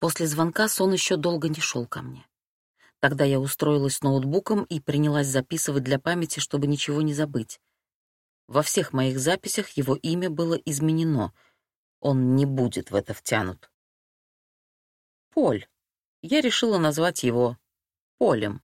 После звонка сон еще долго не шел ко мне. Тогда я устроилась с ноутбуком и принялась записывать для памяти, чтобы ничего не забыть. Во всех моих записях его имя было изменено. Он не будет в это втянут. Поль. Я решила назвать его Полем.